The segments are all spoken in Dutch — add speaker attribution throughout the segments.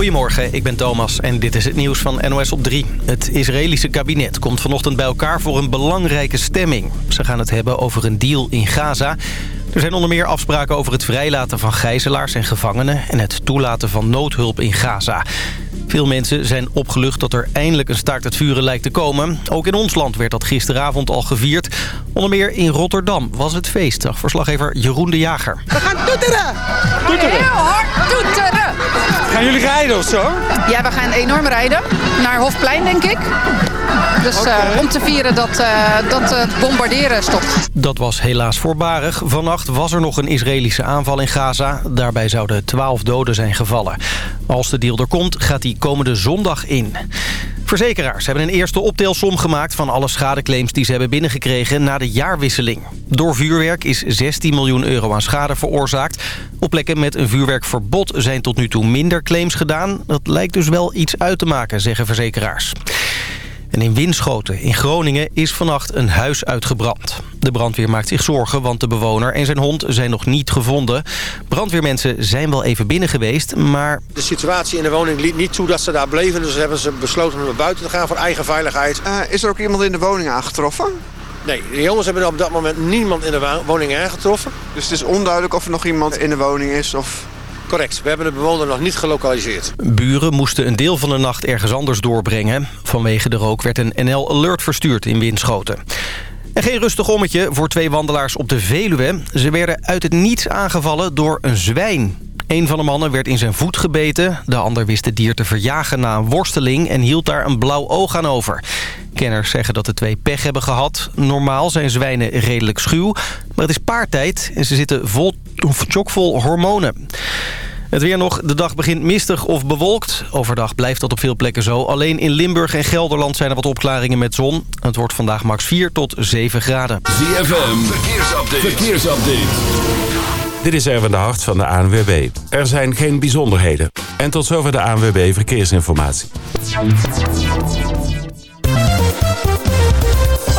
Speaker 1: Goedemorgen, ik ben Thomas en dit is het nieuws van NOS op 3. Het Israëlische kabinet komt vanochtend bij elkaar voor een belangrijke stemming. Ze gaan het hebben over een deal in Gaza. Er zijn onder meer afspraken over het vrijlaten van gijzelaars en gevangenen... en het toelaten van noodhulp in Gaza. Veel mensen zijn opgelucht dat er eindelijk een staakt het vuren lijkt te komen. Ook in ons land werd dat gisteravond al gevierd. Onder meer in Rotterdam was het feest, zag verslaggever Jeroen de Jager.
Speaker 2: We gaan toeteren!
Speaker 3: Toeteren? Heel hard toeteren!
Speaker 2: Gaan jullie rijden of zo?
Speaker 3: Ja, we gaan enorm rijden. Naar Hofplein, denk ik. Dus uh, om te vieren dat, uh, dat het bombarderen stopt.
Speaker 1: Dat was helaas voorbarig. Vannacht was er nog een Israëlische aanval in Gaza. Daarbij zouden twaalf doden zijn gevallen. Als de deal er komt, gaat die komende zondag in. Verzekeraars hebben een eerste optelsom gemaakt van alle schadeclaims die ze hebben binnengekregen na de jaarwisseling. Door vuurwerk is 16 miljoen euro aan schade veroorzaakt. Op plekken met een vuurwerkverbod zijn tot nu toe minder claims gedaan. Dat lijkt dus wel iets uit te maken, zeggen verzekeraars. En in Winschoten in Groningen is vannacht een huis uitgebrand. De brandweer maakt zich zorgen, want de bewoner en zijn hond zijn nog niet gevonden. Brandweermensen zijn wel even binnen geweest, maar...
Speaker 4: De situatie in de woning liet niet toe dat ze daar bleven. Dus hebben ze besloten om naar buiten te gaan voor eigen veiligheid.
Speaker 5: Uh, is er ook iemand in de woning aangetroffen?
Speaker 4: Nee, de jongens hebben op dat moment niemand in de woning aangetroffen.
Speaker 5: Dus het is onduidelijk of er nog iemand in de woning is? Of...
Speaker 4: Correct, we hebben de bewoner nog niet gelokaliseerd.
Speaker 1: Buren moesten een deel van de nacht ergens anders doorbrengen. Vanwege de rook werd een NL Alert verstuurd in Winschoten. En geen rustig ommetje voor twee wandelaars op de Veluwe. Ze werden uit het niets aangevallen door een zwijn. Een van de mannen werd in zijn voet gebeten. De ander wist het dier te verjagen na een worsteling... en hield daar een blauw oog aan over. Kenners zeggen dat de twee pech hebben gehad. Normaal zijn zwijnen redelijk schuw. Maar het is paartijd en ze zitten vol, chockvol hormonen. Het weer nog. De dag begint mistig of bewolkt. Overdag blijft dat op veel plekken zo. Alleen in Limburg en Gelderland zijn er wat opklaringen met zon. Het wordt vandaag max 4 tot 7 graden.
Speaker 6: ZFM, verkeersupdate. verkeersupdate. Dit is Erwin de Hart van de ANWB. Er zijn geen bijzonderheden. En tot zover de ANWB Verkeersinformatie.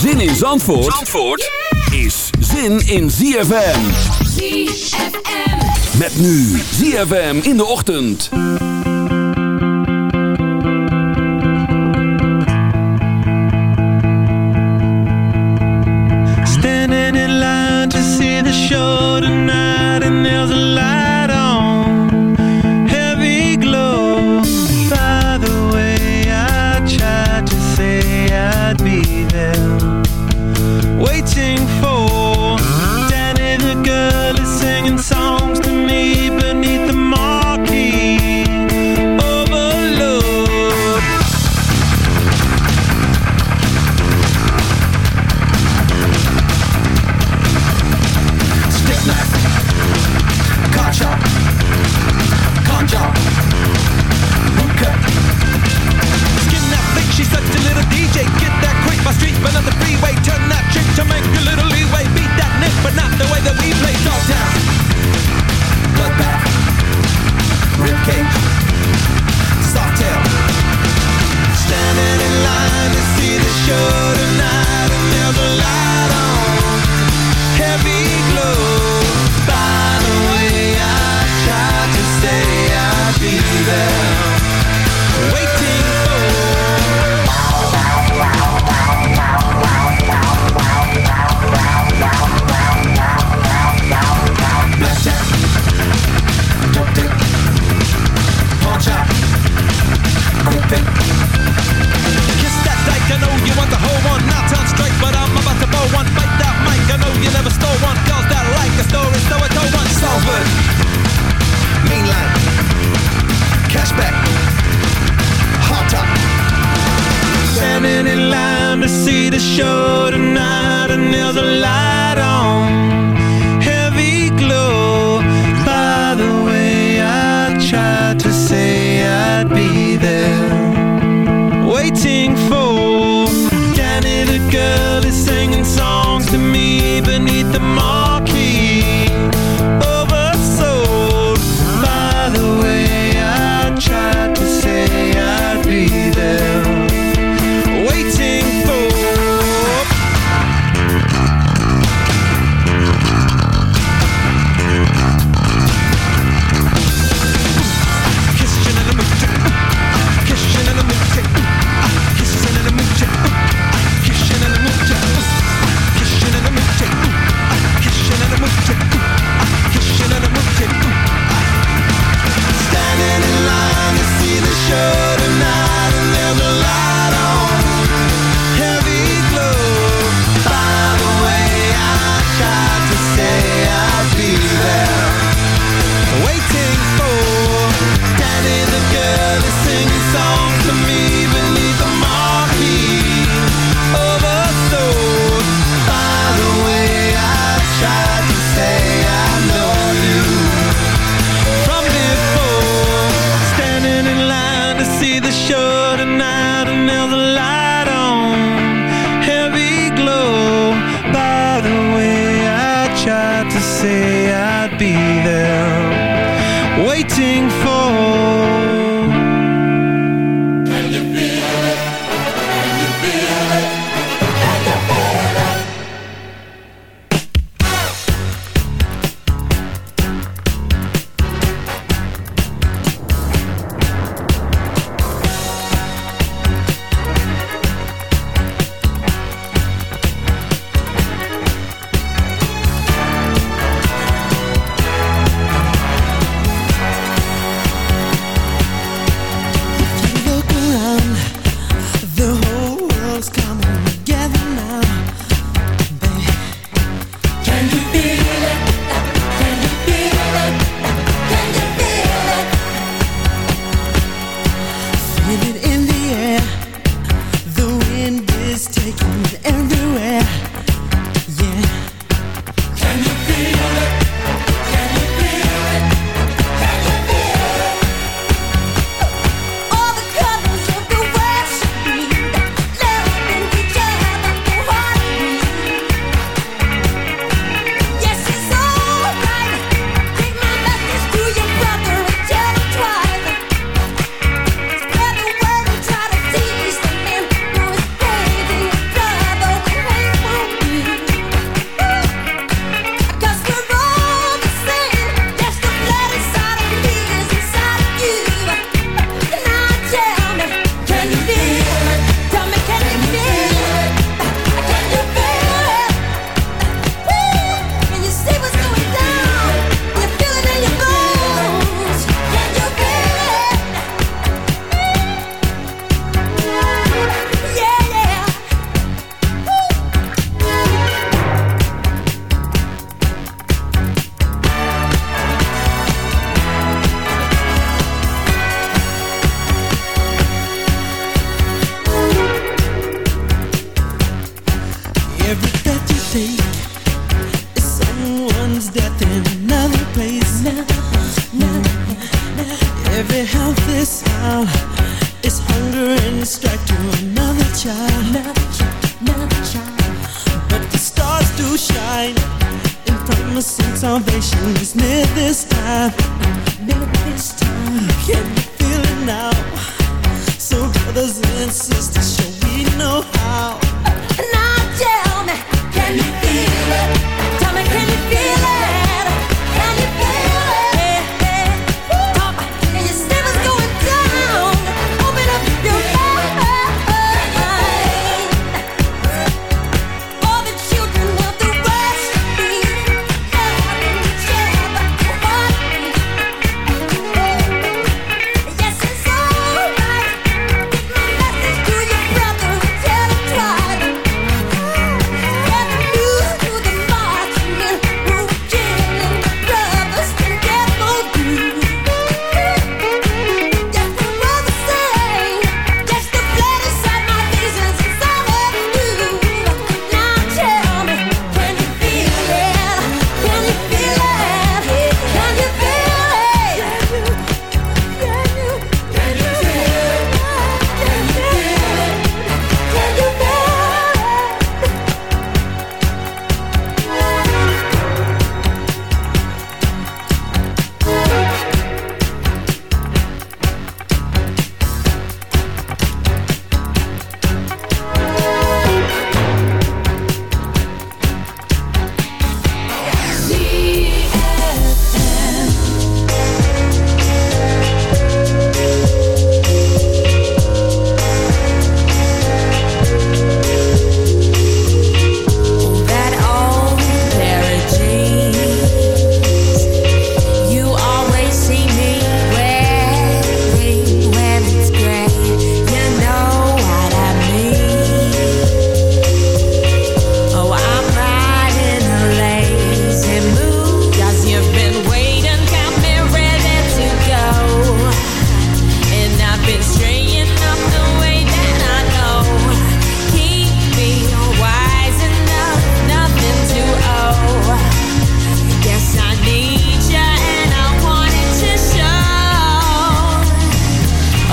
Speaker 6: Zin in Zandvoort, Zandvoort is zin in ZFM.
Speaker 7: ZFM.
Speaker 6: Met nu ZFM in de ochtend.
Speaker 8: Standing in line to see the show tonight and there's a light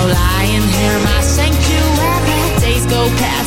Speaker 9: lying here, my sanctuary. Days go past.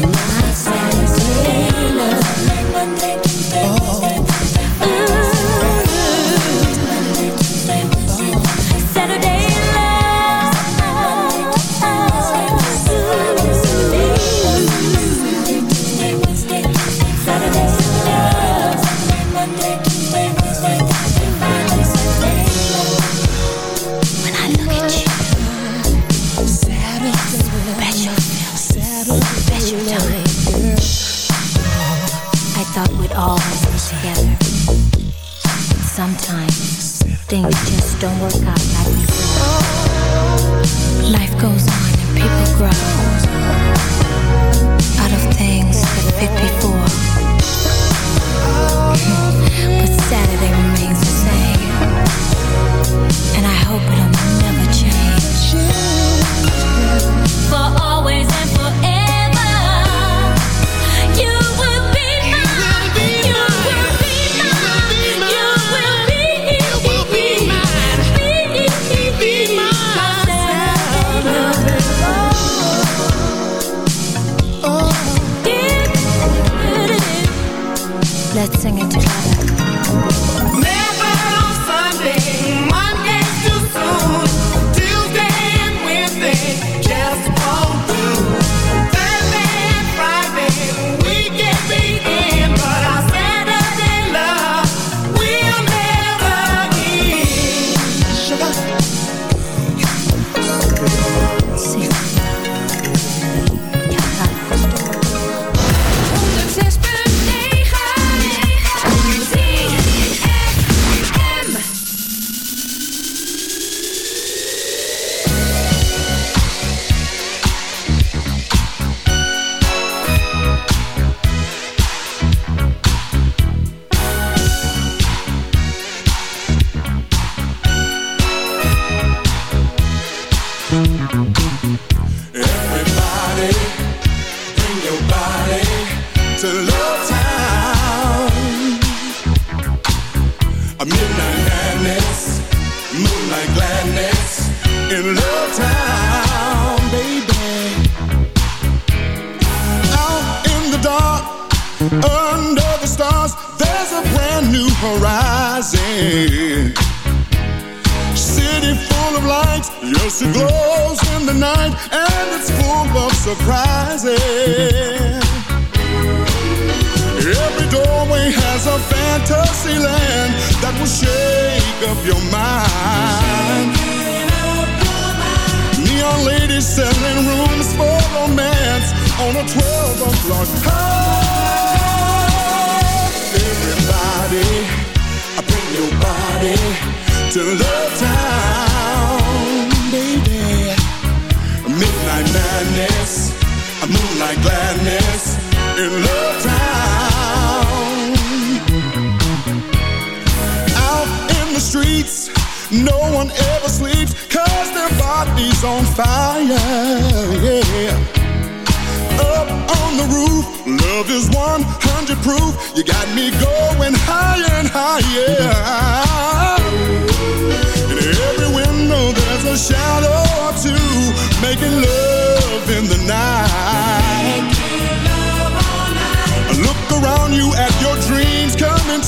Speaker 10: Bye.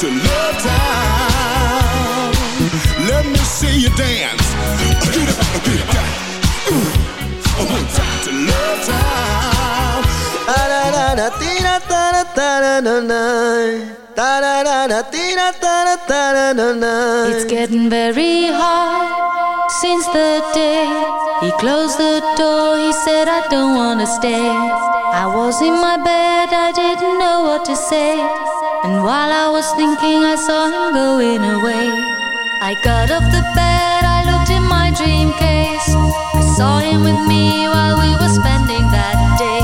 Speaker 10: To Love Town. Let me see you dance. Get up, get up. Ooh. One time to Love Town.
Speaker 7: It's getting very hard since the day he closed the door. He said, I don't wanna stay. I was in my bed, I didn't know what to say. And while I was thinking, I saw him going away. I got off the bed, I looked in my dream case. I saw him with me while we were spending that day.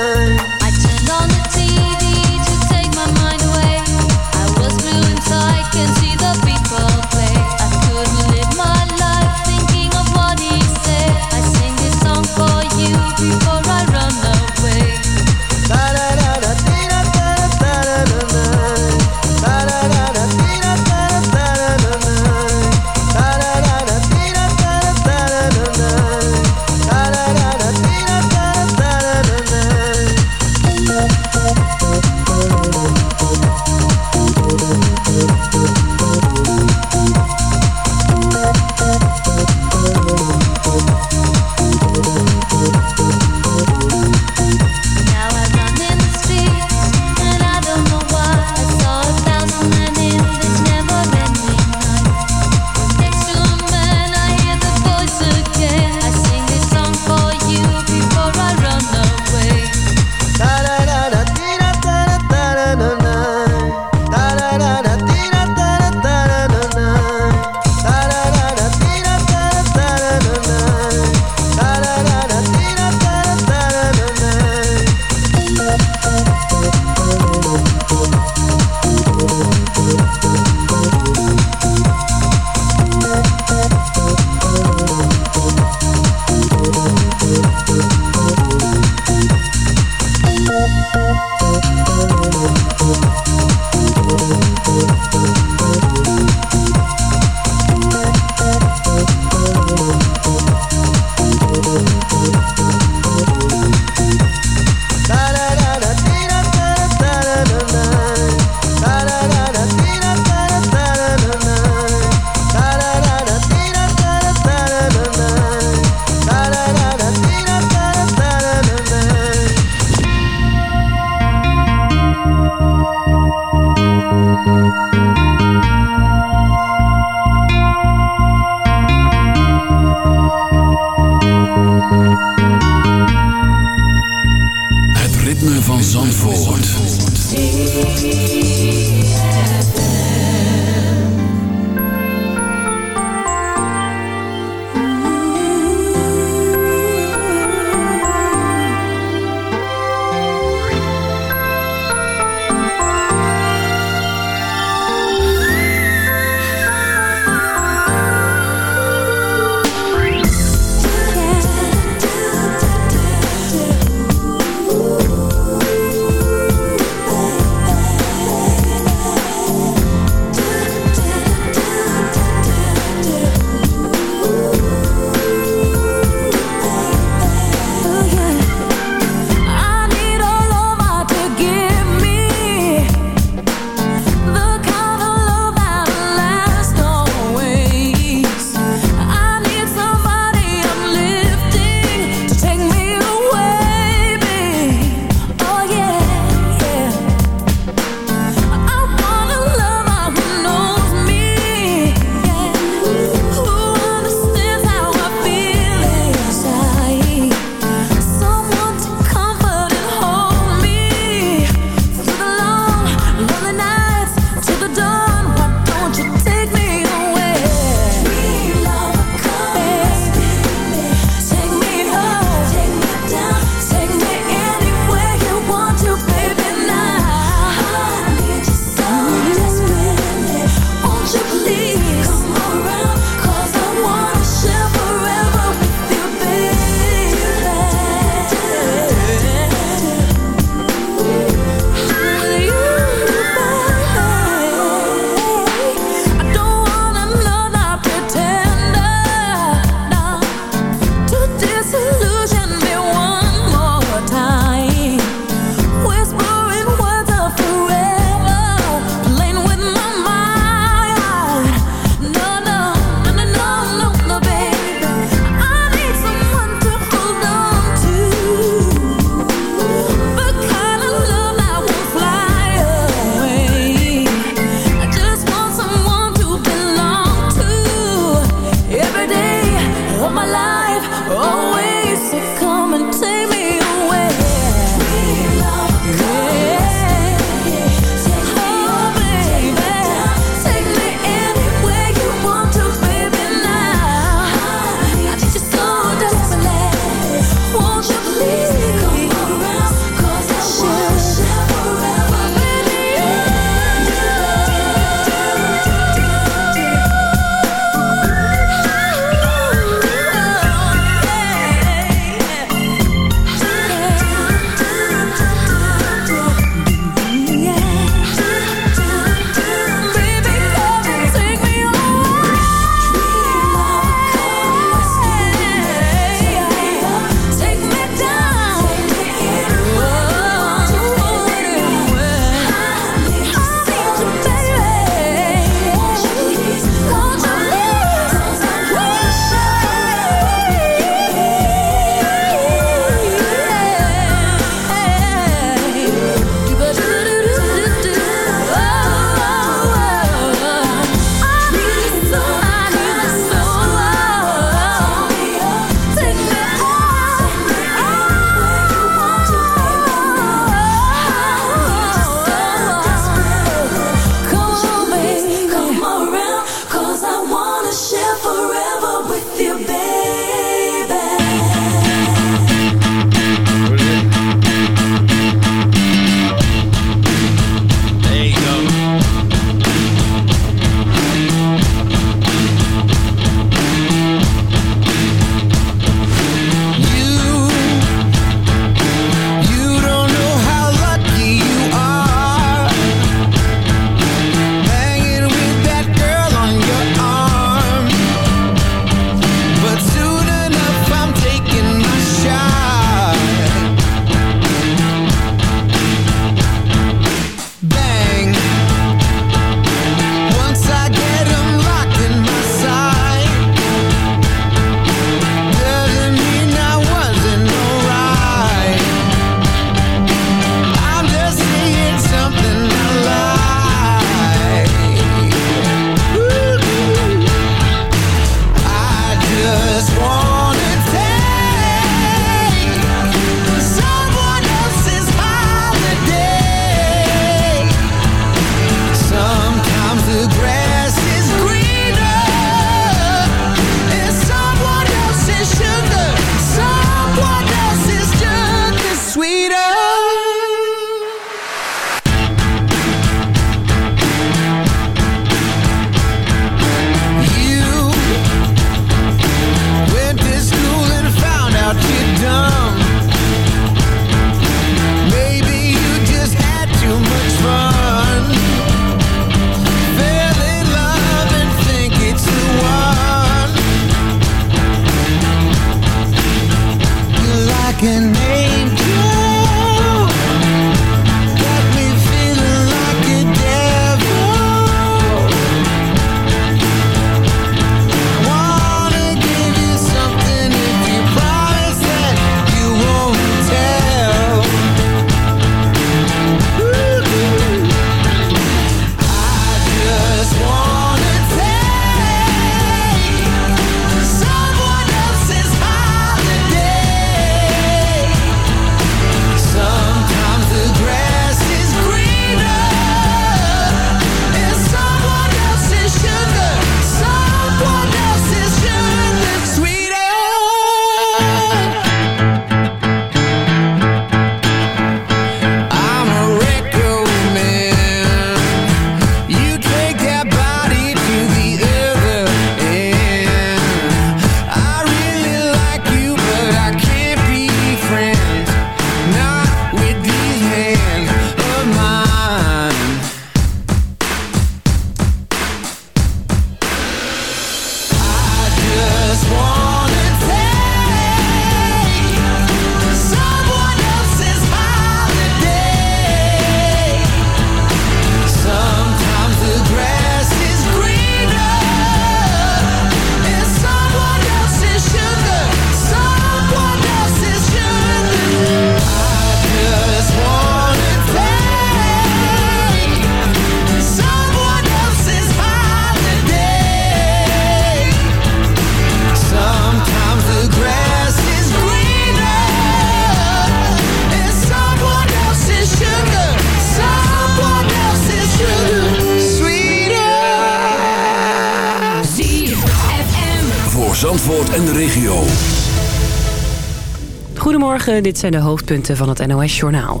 Speaker 11: Dit zijn de hoofdpunten van het NOS-journaal.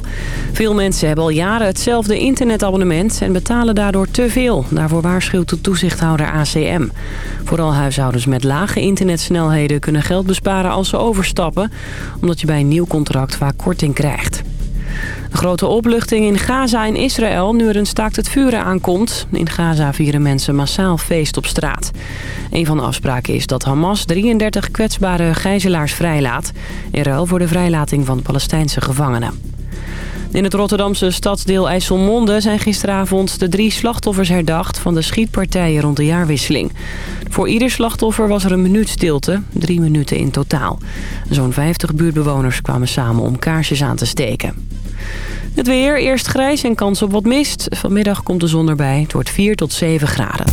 Speaker 11: Veel mensen hebben al jaren hetzelfde internetabonnement en betalen daardoor te veel. Daarvoor waarschuwt de toezichthouder ACM. Vooral huishoudens met lage internetsnelheden kunnen geld besparen als ze overstappen... omdat je bij een nieuw contract vaak korting krijgt. Een grote opluchting in Gaza en Israël nu er een staakt het vuren aankomt. In Gaza vieren mensen massaal feest op straat. Een van de afspraken is dat Hamas 33 kwetsbare gijzelaars vrijlaat... in ruil voor de vrijlating van Palestijnse gevangenen. In het Rotterdamse stadsdeel IJsselmonde zijn gisteravond de drie slachtoffers herdacht van de schietpartijen rond de jaarwisseling. Voor ieder slachtoffer was er een minuut stilte, drie minuten in totaal. Zo'n 50 buurtbewoners kwamen samen om kaarsjes aan te steken. Het weer, eerst grijs en kans op wat mist. Vanmiddag komt de zon erbij. Het wordt 4 tot 7 graden.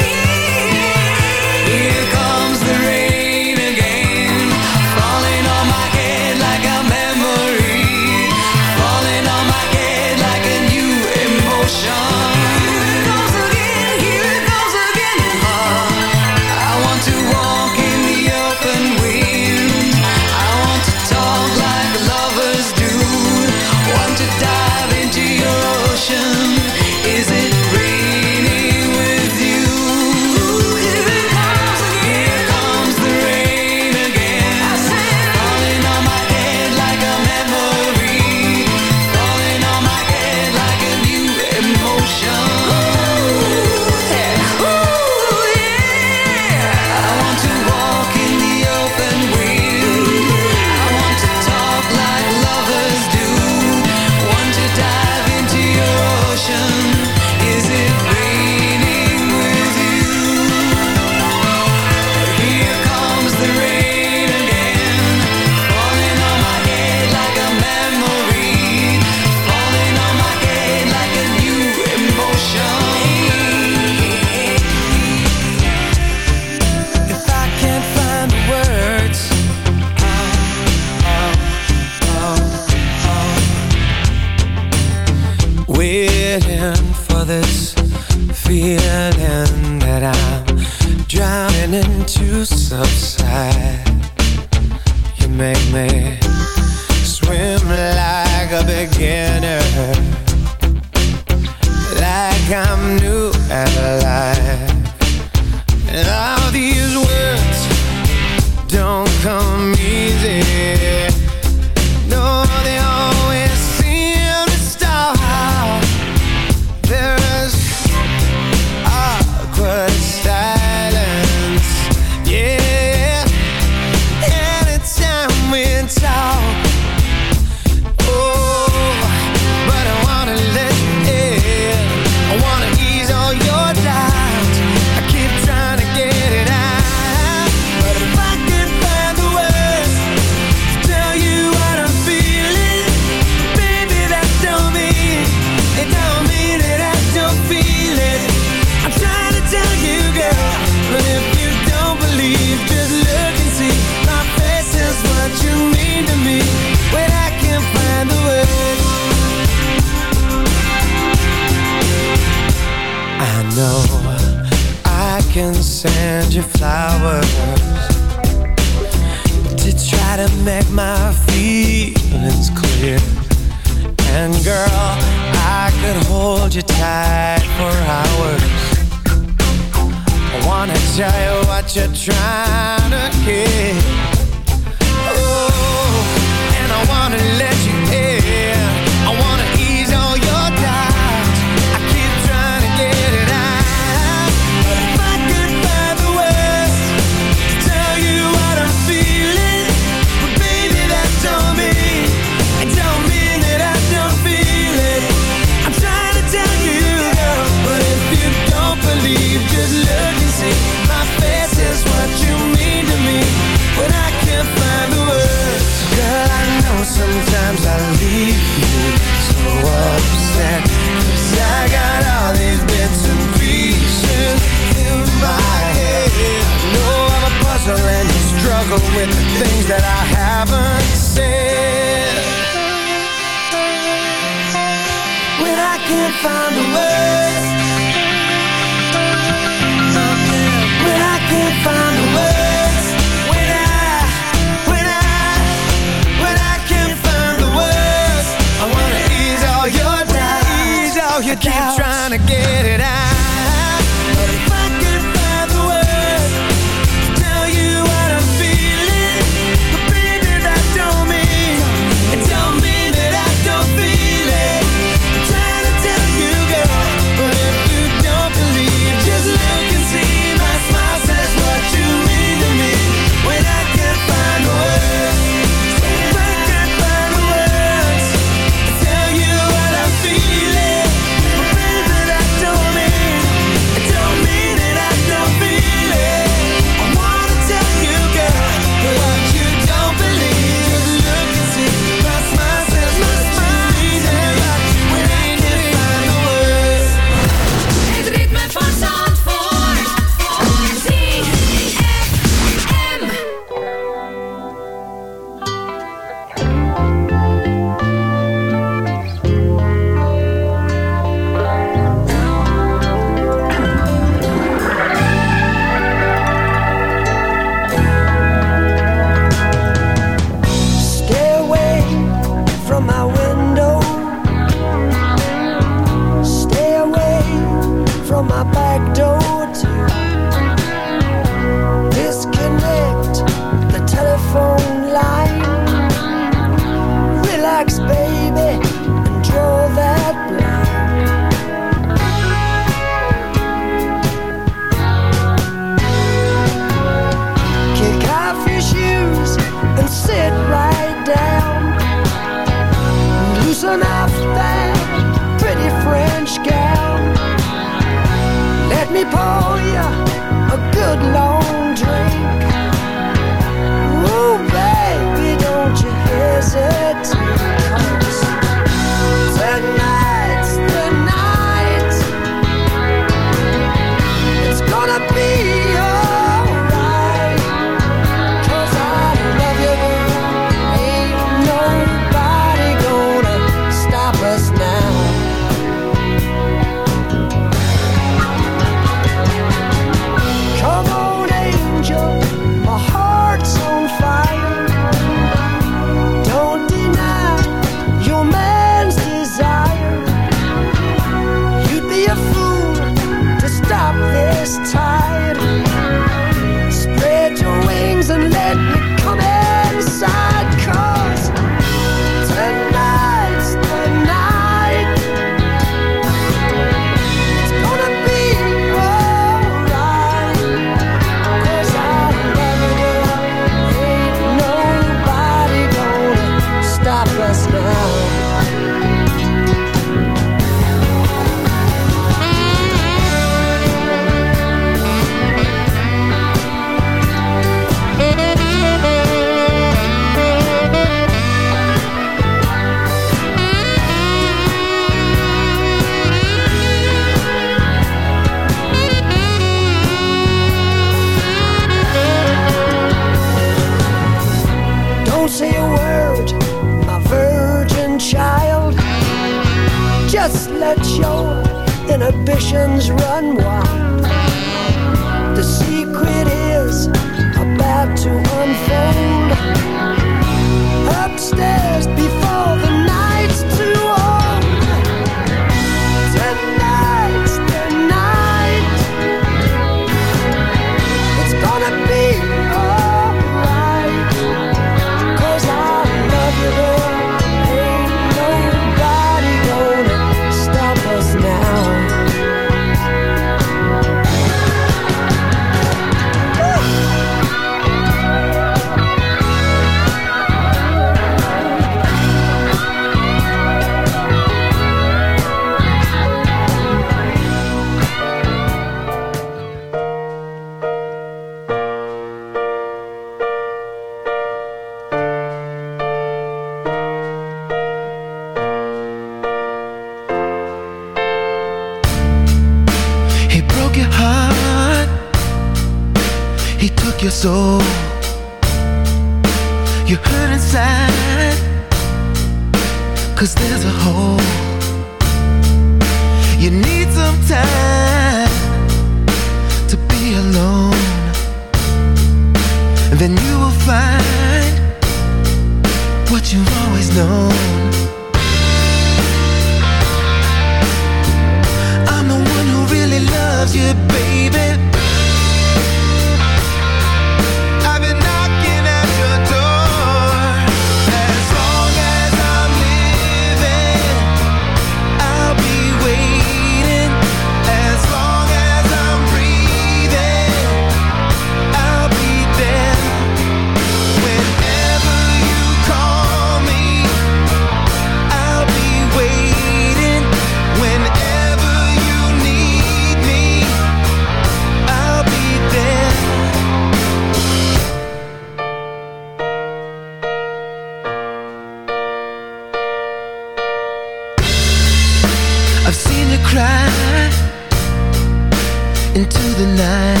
Speaker 12: into the night.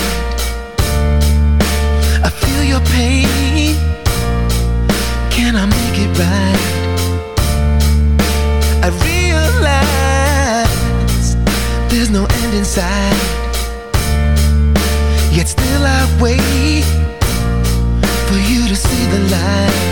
Speaker 12: I feel your pain. Can I make it right? I realize there's no end in sight. Yet still I wait for you to see the light.